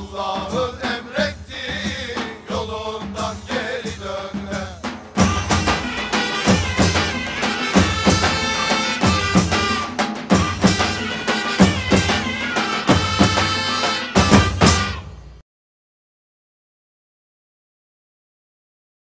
Allah'ın